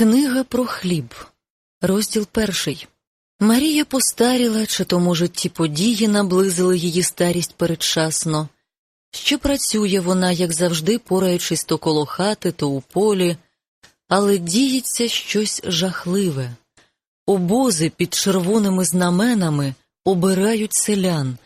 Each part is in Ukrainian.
Книга про хліб, розділ перший. Марія постаріла, чи то, може, ті події наблизили її старість передчасно. Ще працює вона, як завжди, пораючись то коло хати, то у полі, але діється щось жахливе. Обози під червоними знаменами обирають селян,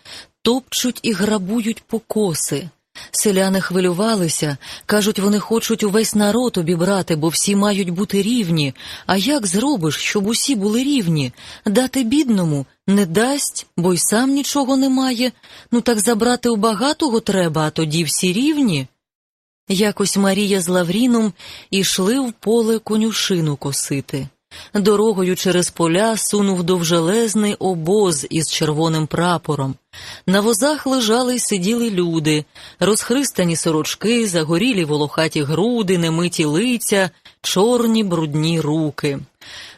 топчуть і грабують покоси. Селяни хвилювалися, кажуть, вони хочуть увесь народ обібрати, бо всі мають бути рівні. А як зробиш, щоб усі були рівні? Дати бідному не дасть, бо й сам нічого не має. Ну так забрати у багатого треба, а тоді всі рівні. Якось Марія з Лавріном ішли в поле конюшину косити. Дорогою через поля сунув довжелезний обоз із червоним прапором. На возах лежали й сиділи люди, розхристані сорочки, загорілі волохаті груди, немиті лиця, чорні брудні руки.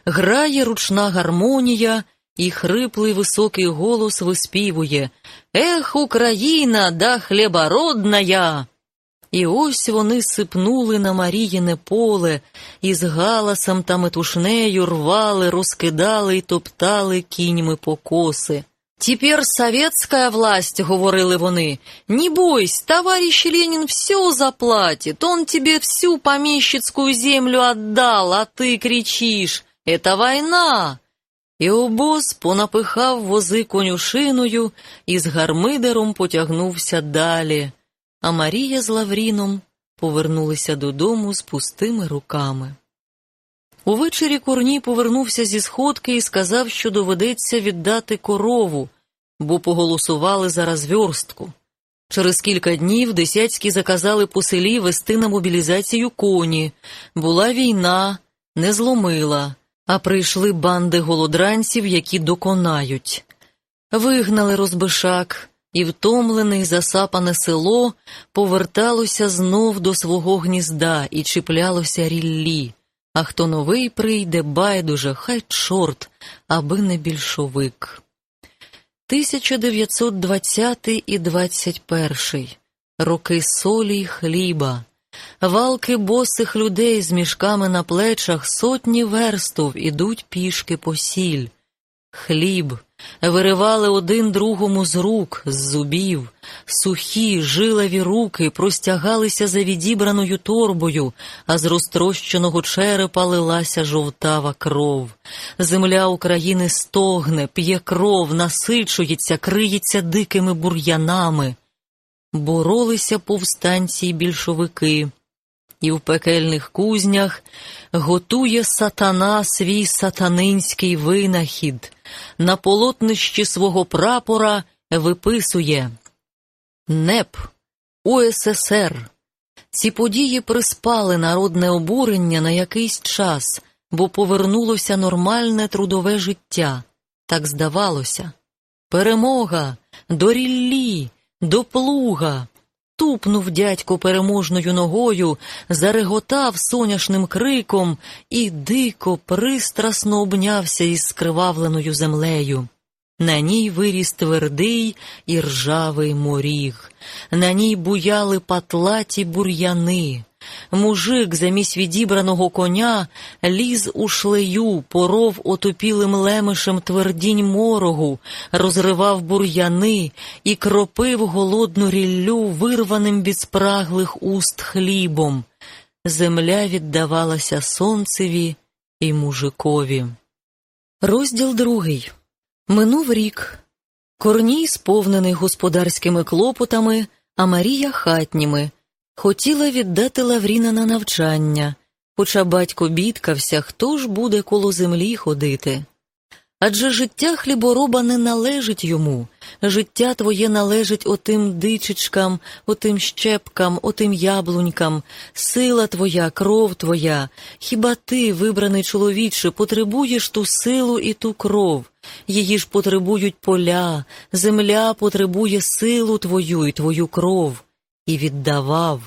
Грає ручна гармонія, і хриплий високий голос виспівує Ех, Україна, да хлібородная! І ось вони сипнули на Маріїне поле і з галасом та метушнею рвали, розкидали й топтали кіньми покоси. «Тепер советская власть, — говорили вони, — не бойся, товарищ Ленин все заплатит, он тебе всю помещицкую землю отдал, а ты кричишь, это война!» І обоз понапихав вози конюшиною і з гармидером потягнувся далі а Марія з Лавріном повернулися додому з пустими руками. Увечері Корній повернувся зі сходки і сказав, що доведеться віддати корову, бо поголосували за розверстку. Через кілька днів десятські заказали по селі вести на мобілізацію коні. Була війна, не зломила, а прийшли банди голодранців, які доконають. Вигнали розбишак, і втомлене й засапане село поверталося знов до свого гнізда і чіплялося ріллі. А хто новий прийде, байдуже, хай чорт, аби не більшовик. 1920 і 21 роки солі й хліба, валки босих людей з мішками на плечах сотні верстов ідуть пішки по сіль. Хліб, виривали один другому з рук, з зубів, сухі, жилеві руки простягалися за відібраною торбою, а з розтрощеного черепа лилася жовтава кров. Земля України стогне, п'є кров, насичується, криється дикими бур'янами. Боролися повстанці й більшовики. І в пекельних кузнях готує сатана свій сатанинський винахід на полотнищі свого прапора виписує НЕП УССР. Ці події приспали народне обурення на якийсь час, бо повернулося нормальне трудове життя. Так здавалося. Перемога до ріллі, до плуга. Тупнув дядько переможною ногою, зареготав соняшним криком і дико, пристрасно обнявся із скривавленою землею. На ній виріс твердий і ржавий моріг, на ній буяли патлаті бур'яни. Мужик замість відібраного коня ліз у шлею, поров отопілим лемешем твердінь морогу, розривав бур'яни і кропив голодну ріллю вирваним від спраглих уст хлібом. Земля віддавалася сонцеві і мужикові. Розділ другий. Минув рік. Корній, сповнений господарськими клопотами, а Марія хатніми. Хотіла віддати Лавріна на навчання, хоча батько бідкався, хто ж буде коло землі ходити. Адже життя хлібороба не належить йому, життя твоє належить отим дичечкам, отим щепкам, отим яблунькам, сила твоя, кров твоя. Хіба ти, вибраний чоловіче, потребуєш ту силу і ту кров? Її ж потребують поля, земля потребує силу твою і твою кров і віддавав,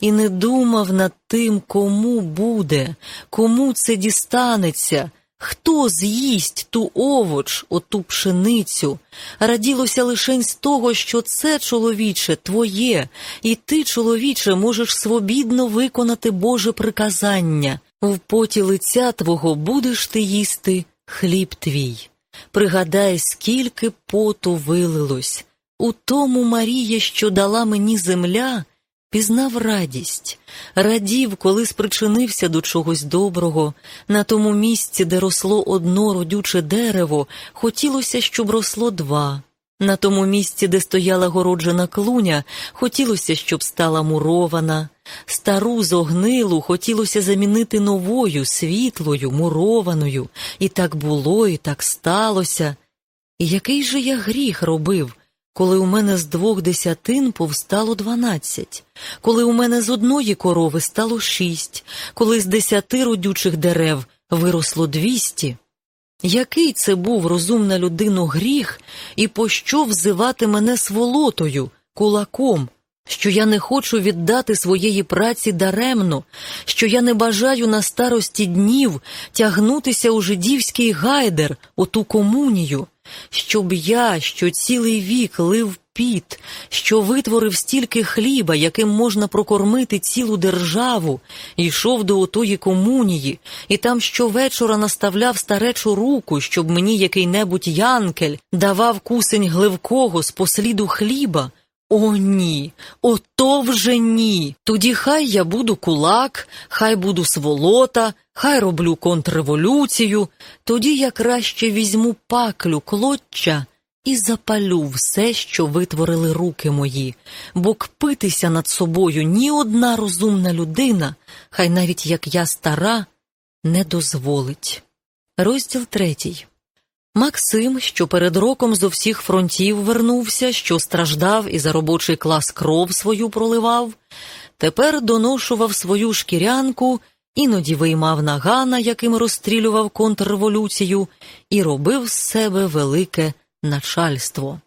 і не думав над тим, кому буде, кому це дістанеться, хто з'їсть ту овоч, оту пшеницю. Раділося лишень з того, що це, чоловіче, твоє, і ти, чоловіче, можеш свобідно виконати Боже приказання. В поті лиця твого будеш ти їсти хліб твій. Пригадай, скільки поту вилилось. У тому Марія, що дала мені земля, пізнав радість, радів, коли спричинився до чогось доброго. На тому місці, де росло одно родюче дерево, хотілося, щоб росло два. На тому місці, де стояла городжена клуня, хотілося, щоб стала мурована. Стару зогнилу хотілося замінити новою, світлою, мурованою. І так було, і так сталося. І який же я гріх робив, коли у мене з двох десятин повстало дванадцять, коли у мене з одної корови стало шість, коли з десяти родючих дерев виросло двісті? Який це був розумна людину гріх, і пощо взивати мене сволотою, кулаком, що я не хочу віддати своєї праці даремно, що я не бажаю на старості днів тягнутися у жидівський гайдер, у ту комунію, щоб я, що цілий вік лив піт, що витворив стільки хліба, яким можна прокормити цілу державу, йшов до отої комунії, і там щовечора наставляв старечу руку, щоб мені який-небудь янкель давав кусень гливкого з посліду хліба. О, ні, ото вже ні. Тоді хай я буду кулак, хай буду сволота, хай роблю контрреволюцію, тоді я краще візьму паклю клоччя і запалю все, що витворили руки мої, бо кпитися над собою ні одна розумна людина, хай навіть як я стара, не дозволить. Розділ третій. Максим, що перед роком з усіх фронтів вернувся, що страждав і за робочий клас кров свою проливав, тепер доношував свою шкірянку, іноді виймав нагана, яким розстрілював контрреволюцію, і робив з себе велике начальство.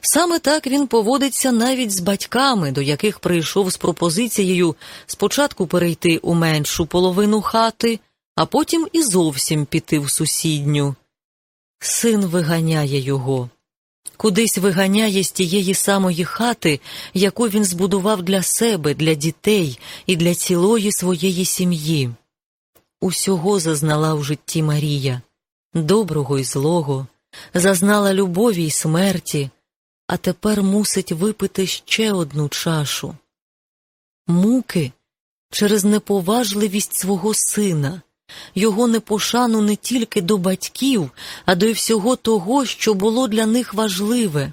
Саме так він поводиться навіть з батьками, до яких прийшов з пропозицією спочатку перейти у меншу половину хати, а потім і зовсім піти в сусідню. Син виганяє його, кудись виганяє з тієї самої хати, яку він збудував для себе, для дітей і для цілої своєї сім'ї. Усього зазнала в житті Марія, доброго і злого, зазнала любові й смерті, а тепер мусить випити ще одну чашу. Муки через неповажливість свого сина його непошану не тільки до батьків, а до й всього того, що було для них важливе,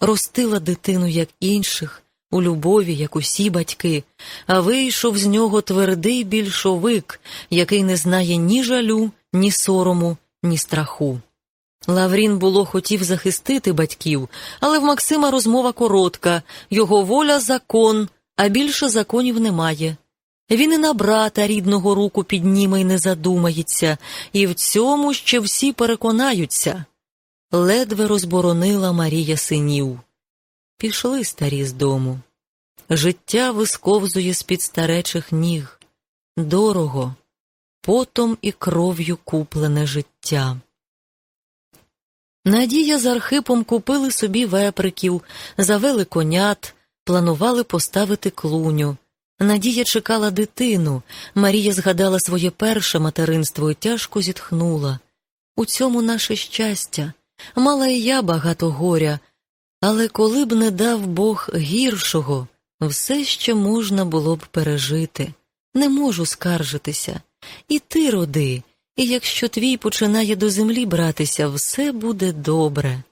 ростила дитину, як інших, у любові, як усі батьки, а вийшов з нього твердий більшовик, який не знає ні жалю, ні сорому, ні страху. Лаврін було хотів захистити батьків, але в Максима розмова коротка, його воля закон, а більше законів немає. Він і на брата рідного руку підніме й не задумається, і в цьому ще всі переконаються. Ледве розборонила Марія синів. Пішли старі з дому. Життя висковзує з-під старечих ніг. Дорого, потом і кров'ю куплене життя. Надія з Архипом купили собі веприків, завели конят, планували поставити клуню. Надія чекала дитину. Марія згадала своє перше материнство і тяжко зітхнула. У цьому наше щастя. Мала і я багато горя, але коли б не дав Бог гіршого, все ще можна було б пережити. Не можу скаржитися. І ти роди, і якщо твій починає до землі братися, все буде добре.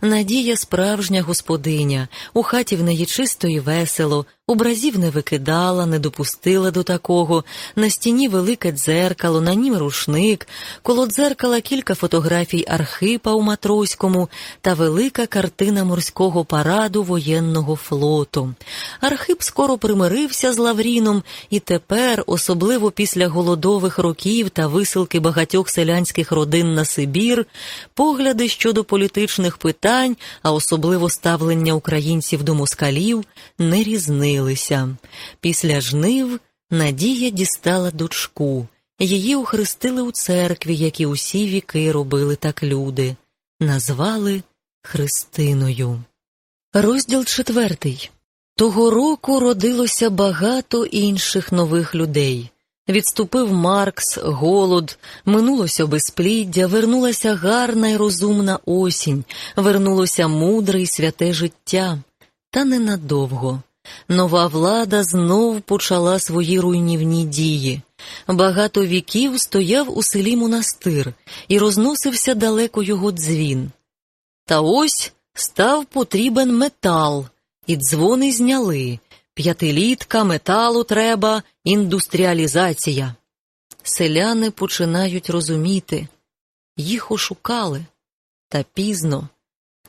Надія справжня господиня, у хаті в неї чисто і весело, образів не викидала, не допустила до такого, на стіні велике дзеркало, на нім рушник, коло дзеркала кілька фотографій Архипа у Матроському та велика картина морського параду воєнного флоту. Архип скоро примирився з Лавріном, і тепер, особливо після голодових років та висилки багатьох селянських родин на Сибір, погляди щодо політичних питань, а особливо ставлення українців до москалів, не різнилися. Після жнив Надія дістала дочку. Її охрестили у церкві, як і усі віки робили так люди, назвали Христиною. Розділ четвертий. Того року родилося багато інших нових людей. Відступив Маркс, голод, минулося безпліддя, вернулася гарна й розумна осінь, вернулося мудре й святе життя. Та ненадовго. Нова влада знов почала свої руйнівні дії. Багато віків стояв у селі монастир і розносився далеко його дзвін. Та ось став потрібен метал, і дзвони зняли. П'ятилітка, металу треба, індустріалізація. Селяни починають розуміти. Їх ошукали. Та пізно.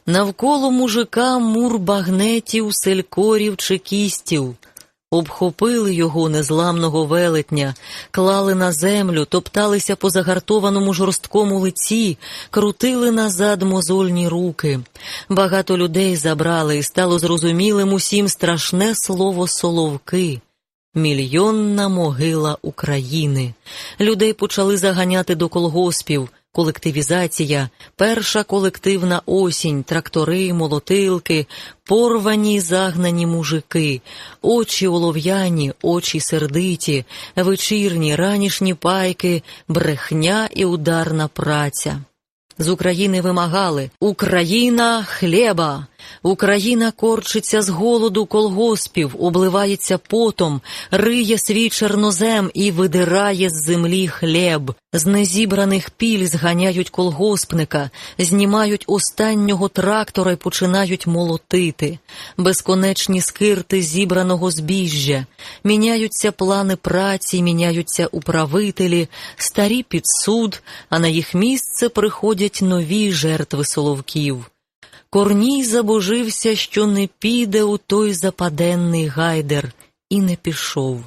Навколо мужика мур багнетів, селькорів, чекістів. Обхопили його незламного велетня, клали на землю, топталися по загартованому жорсткому лиці, крутили назад мозольні руки. Багато людей забрали, і стало зрозумілим усім страшне слово соловки. Мільйонна могила України. Людей почали заганяти до колгоспів. Колективізація, перша колективна осінь, трактори, молотилки, порвані й загнані мужики, очі олов'яні, очі сердиті, вечірні, ранішні пайки, брехня і ударна праця. З України вимагали Україна хліба! Україна корчиться з голоду колгоспів, обливається потом, риє свій чорнозем і видирає з землі хліб. З незібраних піль зганяють колгоспника, знімають останнього трактора і починають молотити, безконечні скирти зібраного збіжжя, міняються плани праці, міняються управителі, старі під суд, а на їх місце приходять нові жертви соловків. Корній забожився, що не піде у той западенний гайдер, і не пішов.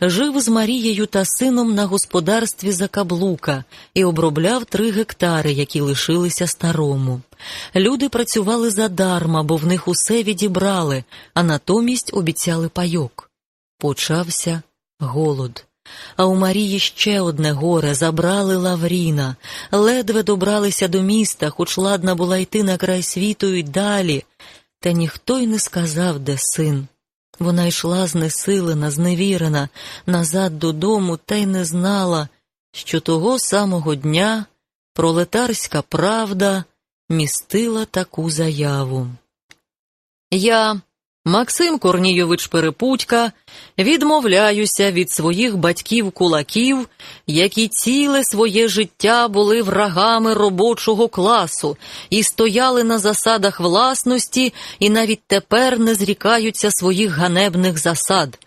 Жив з Марією та сином на господарстві Закаблука і обробляв три гектари, які лишилися старому. Люди працювали задарма, бо в них усе відібрали, а натомість обіцяли пайок. Почався голод. А у Марії ще одне горе забрали Лавріна, ледве добралися до міста, хоч ладна була йти на край світу й далі, та ніхто й не сказав, де син. Вона йшла знесилена, зневірена, назад додому, та й не знала, що того самого дня пролетарська правда містила таку заяву. Я Максим Корнійович Перепутька, відмовляюся від своїх батьків-кулаків, які ціле своє життя були врагами робочого класу і стояли на засадах власності і навіть тепер не зрікаються своїх ганебних засад.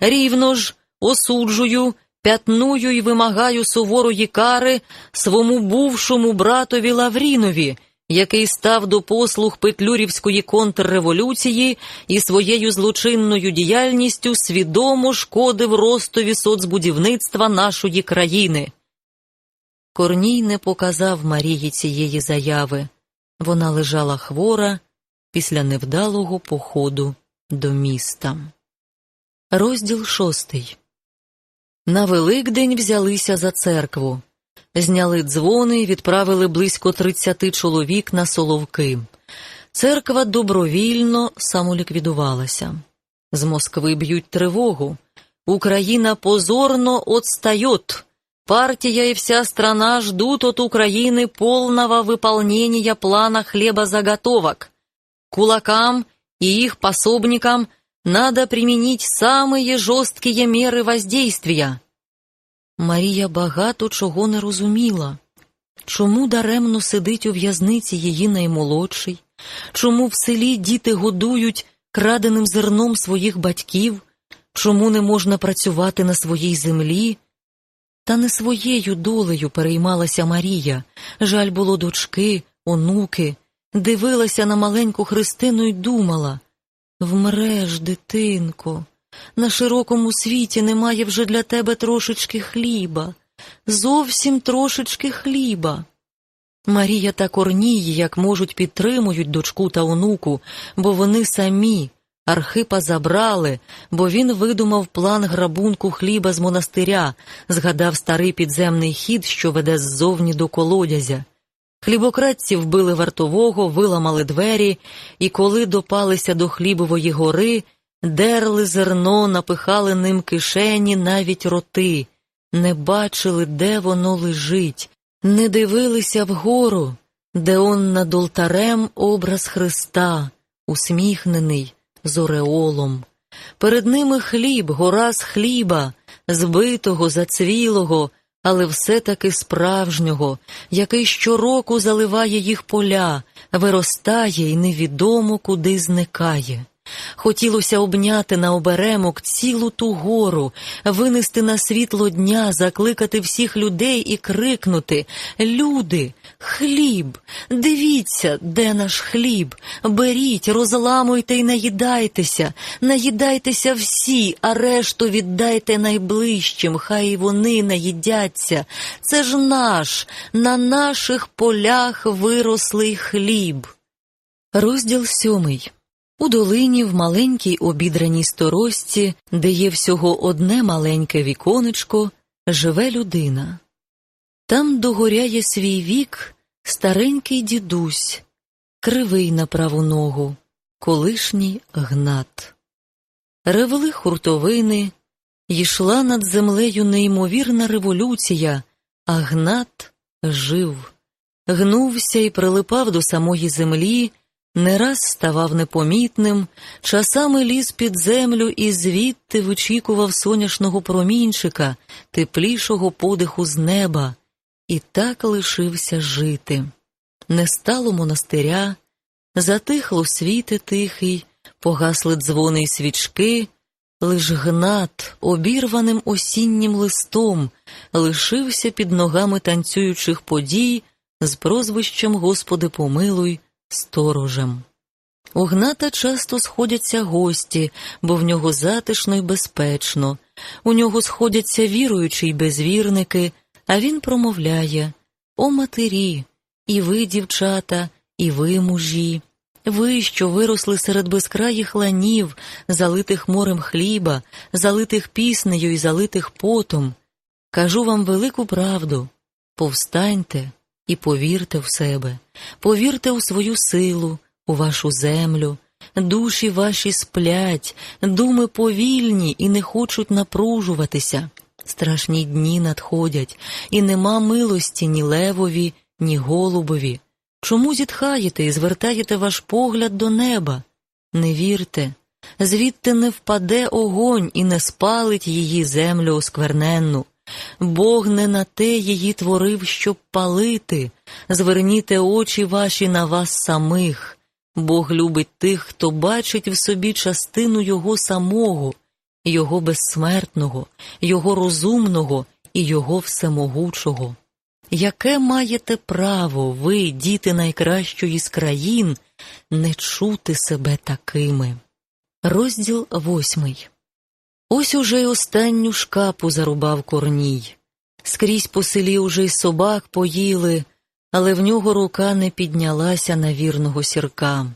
Рівно ж осуджую, пятную і вимагаю суворої кари свому бувшому братові Лаврінові який став до послуг петлюрівської контрреволюції і своєю злочинною діяльністю свідомо шкодив ростові соцбудівництва нашої країни. Корній не показав Марії цієї заяви. Вона лежала хвора після невдалого походу до міста. Розділ шостий. На Великдень взялися за церкву зняли дзвони і відправили близько тридцяти чоловік на соловки. Церква добровільно самоліквідувалася. З Москви б'ють тривогу. Україна позорно отстает. Партия и вся страна ждут от Украины полного выполнения плана хлебозаготовок. Кулакам и их пособникам надо применить самые жесткие меры воздействия. Марія багато чого не розуміла. Чому даремно сидить у в'язниці її наймолодший, чому в селі діти годують краденим зерном своїх батьків, чому не можна працювати на своїй землі? Та не своєю долею переймалася Марія, жаль було дочки, онуки, дивилася на маленьку Христину й думала Вмреш, дитинко, на широкому світі немає вже для тебе трошечки хліба, зовсім трошечки хліба. Марія та Корній, як можуть, підтримують дочку та онуку, бо вони самі. Архипа забрали, бо він видумав план грабунку хліба з монастиря, згадав старий підземний хід, що веде ззовні до колодязя. Хлібократці вбили вартового, виламали двері, і коли допалися до хлібової гори, Дерли зерно, напихали ним кишені, навіть роти. не бачили, де воно лежить, не дивилися вгору, де он над олтарем образ Христа, усміхнений з ореолом. Перед ними хліб, гора з хліба, збитого, зацвілого, але все-таки справжнього, який щороку заливає їх поля, виростає і невідомо куди зникає. Хотілося обняти на оберемок цілу ту гору, винести на світло дня, закликати всіх людей і крикнути Люди, хліб, дивіться, де наш хліб, беріть, розламуйте й наїдайтеся, наїдайтеся всі, а решту віддайте найближчим, хай і вони наїдяться. Це ж наш, на наших полях вирослий хліб. Розділ сьомий у долині в маленькій обідраній сторожці, де є всього одне маленьке віконечко, живе людина. Там догоряє свій вік старенький дідусь, кривий на праву ногу, колишній гнат. Ревели хуртовини, йшла над землею неймовірна революція, а гнат жив, гнувся і прилипав до самої землі не раз ставав непомітним, часами ліз під землю і звідти вичікував соняшного промінчика, теплішого подиху з неба, і так лишився жити. Не стало монастиря, затихло світи тихий, погасли дзвони й свічки, лиш гнат, обірваним осіннім листом, лишився під ногами танцюючих подій з прозвищем Господи помилуй сторожем. У Гната часто сходяться гості, бо в нього затишно й безпечно, у нього сходяться віруючі й безвірники, а він промовляє О матері, і ви, дівчата, і ви, мужі, ви, що виросли серед безкраїх ланів, залитих морем хліба, залитих піснею і залитих потом. Кажу вам велику правду повстаньте і повірте в себе, повірте у свою силу, у вашу землю. Душі ваші сплять, думи повільні і не хочуть напружуватися. Страшні дні надходять, і нема милості ні левові, ні голубові. Чому зітхаєте і звертаєте ваш погляд до неба? Не вірте, звідти не впаде огонь і не спалить її землю оскверненну. Бог не на те її творив, щоб палити. Зверніте очі ваші на вас самих. Бог любить тих, хто бачить в собі частину Його самого, Його безсмертного, Його розумного і Його всемогучого. Яке маєте право, ви, діти найкращої з країн, не чути себе такими? Розділ восьмий Ось уже й останню шкапу зарубав корній. Скрізь по селі уже й собак поїли, але в нього рука не піднялася на вірного сірка.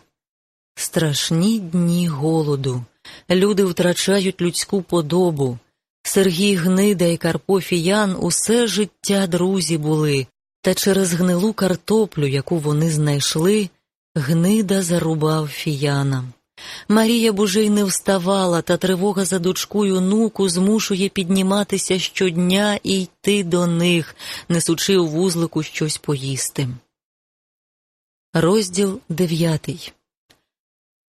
Страшні дні голоду. Люди втрачають людську подобу. Сергій Гнида і Карпо Фіян усе життя друзі були, та через гнилу картоплю, яку вони знайшли, гнида зарубав фіяна. Марія Бужий не вставала, та тривога за дочкою нуку змушує підніматися щодня і йти до них, несучи у вузлику щось поїсти. Розділ дев'ятий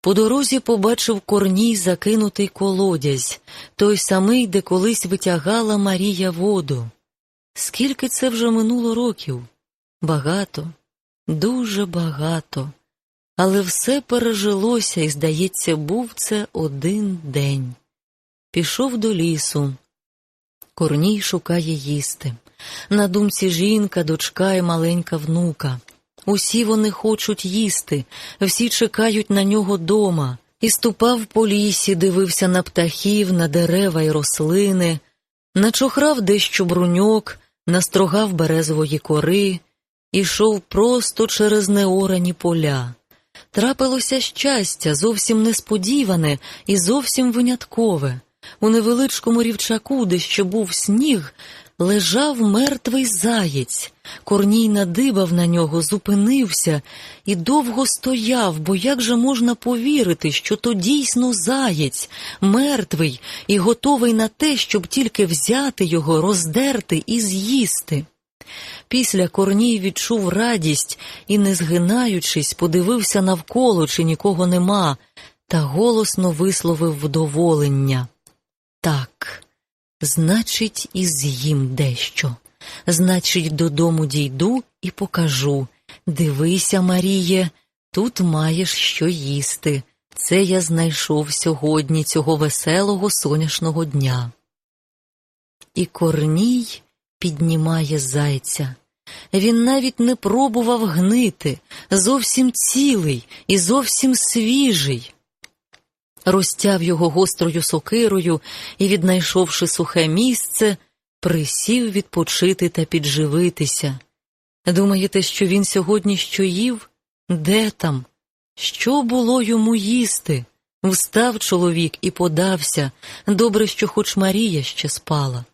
По дорозі побачив корній закинутий колодязь, той самий, де колись витягала Марія воду. Скільки це вже минуло років? Багато, дуже багато але все пережилося і, здається, був це один день. Пішов до лісу. Корній шукає їсти. На думці жінка, дочка і маленька внука. Усі вони хочуть їсти, всі чекають на нього дома. І ступав по лісі, дивився на птахів, на дерева й рослини, начохрав дещо бруньок, настрогав березової кори, ішов просто через неорані поля. Трапилося щастя, зовсім несподіване і зовсім виняткове. У невеличкому рівчаку, де ще був сніг, лежав мертвий заєць. Корній надибав на нього, зупинився і довго стояв, бо як же можна повірити, що то дійсно заєць, мертвий і готовий на те, щоб тільки взяти його, роздерти і з'їсти. Після Корній відчув радість і, не згинаючись, подивився навколо, чи нікого нема, та голосно висловив вдоволення. Так, значить, і з'їм дещо. Значить, додому дійду і покажу. Дивися, Маріє, тут маєш що їсти. Це я знайшов сьогодні цього веселого соняшного дня. І Корній піднімає зайця. Він навіть не пробував гнити, зовсім цілий і зовсім свіжий. Розтяв його гострою сокирою і, віднайшовши сухе місце, присів відпочити та підживитися. Думаєте, що він сьогодні що їв? Де там? Що було йому їсти? Встав чоловік і подався. Добре, що хоч Марія ще спала.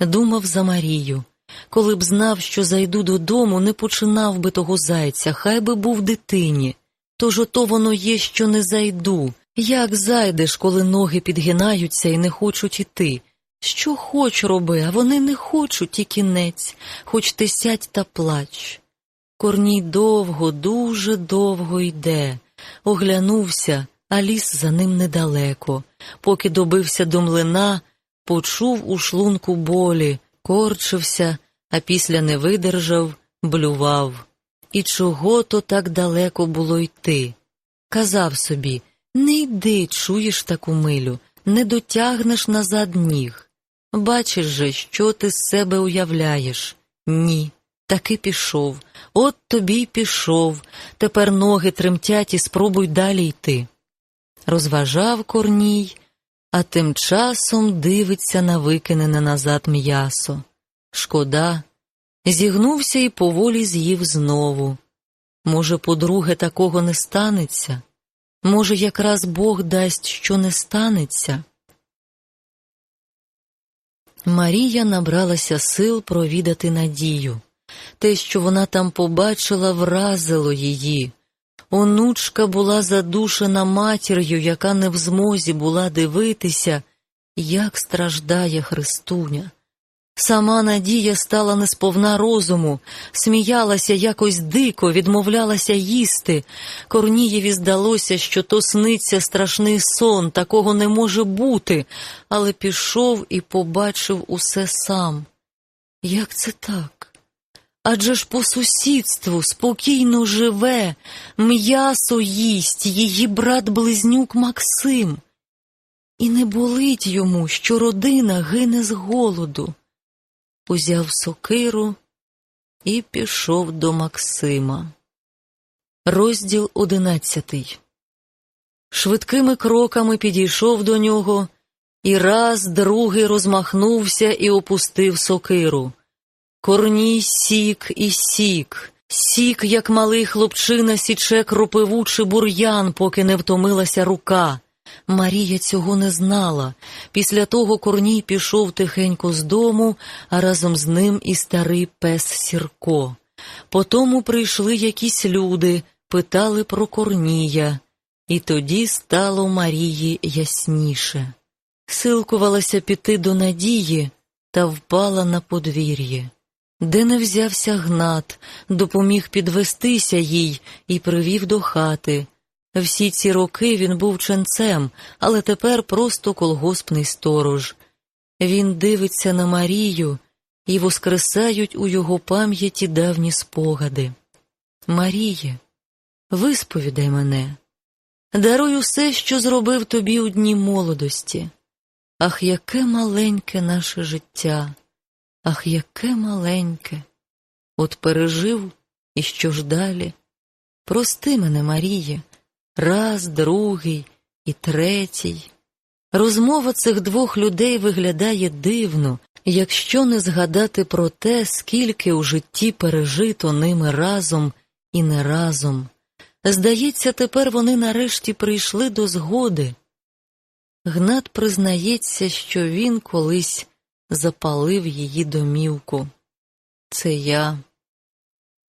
Думав за Марію. Коли б знав, що зайду додому, не починав би того зайця, хай би був дитині. Тож ото воно є, що не зайду. Як зайдеш, коли ноги підгинаються і не хочуть іти? Що хоч роби, а вони не хочуть і кінець, хоч ти сядь та плач. Корній довго, дуже довго йде, оглянувся, а ліс за ним недалеко. Поки добився до млина, почув у шлунку болі, корчився, а після не видержав, блював. І чого то так далеко було йти? Казав собі не йди, чуєш таку милю, не дотягнеш назад ніг. Бачиш же, що ти з себе уявляєш? Ні. Таки пішов. От тобі й пішов. Тепер ноги тремтять і спробуй далі йти. Розважав корній, а тим часом дивиться на викинене назад м'ясо. Шкода, зігнувся і поволі з'їв знову. Може, по-друге, такого не станеться? Може, якраз Бог дасть, що не станеться? Марія набралася сил провідати надію. Те, що вона там побачила, вразило її. Онучка була задушена матір'ю, яка не в змозі була дивитися, як страждає Христуня. Сама Надія стала несповна розуму, сміялася якось дико, відмовлялася їсти. Корнієві здалося, що то сниться страшний сон, такого не може бути, але пішов і побачив усе сам. Як це так? Адже ж по сусідству спокійно живе, м'ясо їсть її брат близнюк Максим. І не болить йому, що родина гине з голоду узяв сокиру і пішов до Максима. Розділ одинадцятий. Швидкими кроками підійшов до нього і раз другий розмахнувся і опустив сокиру. Корній сік і сік, сік, як малий хлопчина, січе кропивучий бур'ян, поки не втомилася рука. Марія цього не знала. Після того Корній пішов тихенько з дому, а разом з ним і старий пес Сірко. Потому прийшли якісь люди, питали про Корнія, і тоді стало Марії ясніше. Силкувалася піти до надії та впала на подвір'я. Де не взявся гнат, допоміг підвестися їй і привів до хати. Всі ці роки він був ченцем, але тепер просто колгоспний сторож. Він дивиться на Марію і воскресають у його пам'яті давні спогади. Маріє, висповідай мене, даруй усе, що зробив тобі у дні молодості. Ах, яке маленьке наше життя, ах, яке маленьке. От пережив, і що ж далі? Прости мене, Маріє раз, другий і третій. Розмова цих двох людей виглядає дивно, якщо не згадати про те, скільки у житті пережито ними разом і не разом. Здається, тепер вони нарешті прийшли до згоди. Гнат признається, що він колись запалив її домівку. Це я,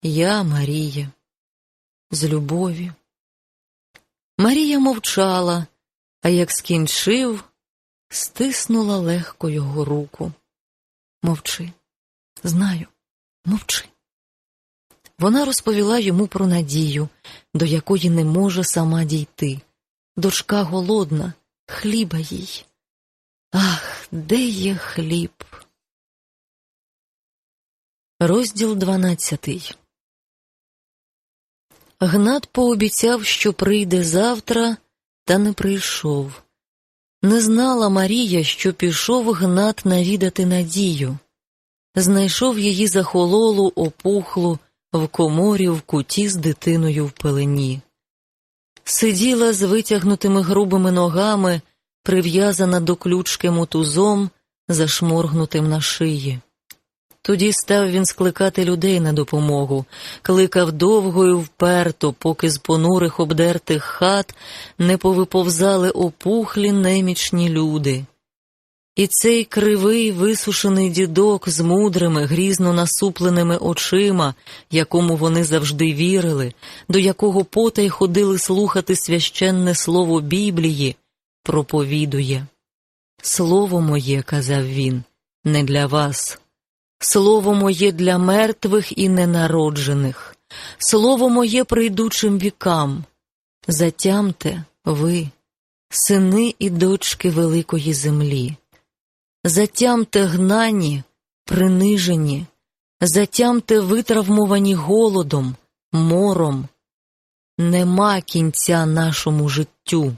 я, Марія, з любові. Марія мовчала, а як скінчив, стиснула легко його руку. Мовчи, знаю, мовчи. Вона розповіла йому про надію, до якої не може сама дійти. Дочка голодна, хліба їй. Ах, де є хліб? Розділ дванадцятий. Гнат пообіцяв, що прийде завтра, та не прийшов. Не знала Марія, що пішов Гнат навідати надію. Знайшов її захололу, опухлу, в коморі в куті з дитиною в пелені. Сиділа з витягнутими грубими ногами, прив'язана до ключки мотузом, зашморгнутим на шиї. Тоді став він скликати людей на допомогу, кликав довго і вперто, поки з понурих обдертих хат не повиповзали опухлі немічні люди. І цей кривий висушений дідок з мудрими, грізно насупленими очима, якому вони завжди вірили, до якого потай ходили слухати священне слово Біблії, проповідує. Слово моє, казав він, не для вас. Слово моє для мертвих і ненароджених, слово моє прийдучим вікам. Затямте ви, сини і дочки великої землі. Затямте гнані, принижені, затямте витравмовані голодом, мором. Нема кінця нашому життю.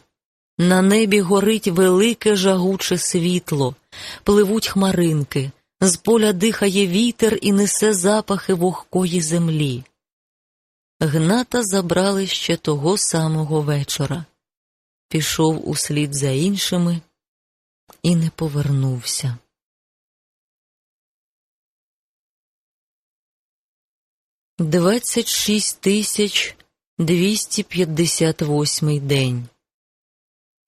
На небі горить велике жагуче світло, пливуть хмаринки, з поля дихає вітер і несе запахи вогкої землі. Гната забрали ще того самого вечора. Пішов услід за іншими і не повернувся. Двадцять шість тисяч двісті п'ятдесят восьмий день.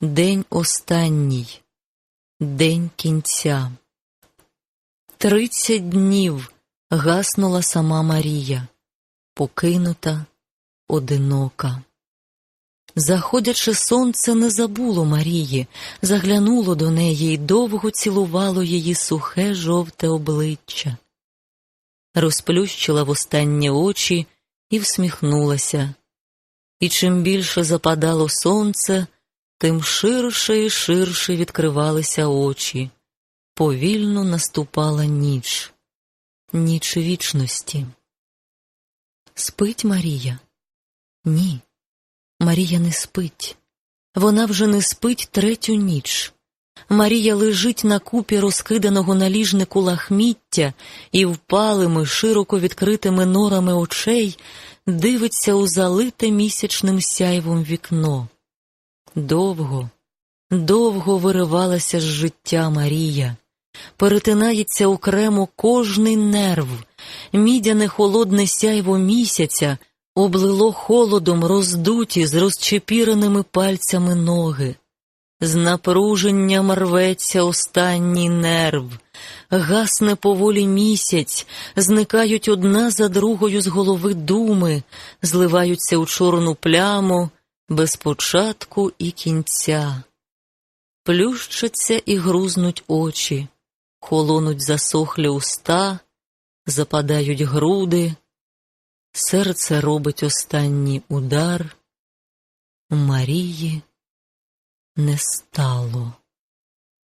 День останній, день кінця. Тридцять днів гаснула сама Марія, покинута, одинока. Заходячи сонце не забуло Марії, заглянуло до неї й довго цілувало її сухе жовте обличчя. Розплющила востаннє очі і всміхнулася. І чим більше западало сонце, тим ширше і ширше відкривалися очі. Повільно наступала ніч, ніч вічності. Спить Марія? Ні. Марія не спить. Вона вже не спить третю ніч. Марія лежить на купі розкиданого на ліжнику лахміття і впалими, широко відкритими норами очей дивиться у залите місячним сяйвом вікно. Довго, довго виривалася з життя Марія, перетинається окремо кожний нерв, мідяне холодне сяйво місяця облило холодом роздуті з розчепіреними пальцями ноги. З напруженням рветься останній нерв, гасне поволі місяць, зникають одна за другою з голови думи, зливаються у чорну пляму без початку і кінця. Плющаться і грузнуть очі, холонуть засохлі уста, западають груди, серце робить останній удар, Марії не стало.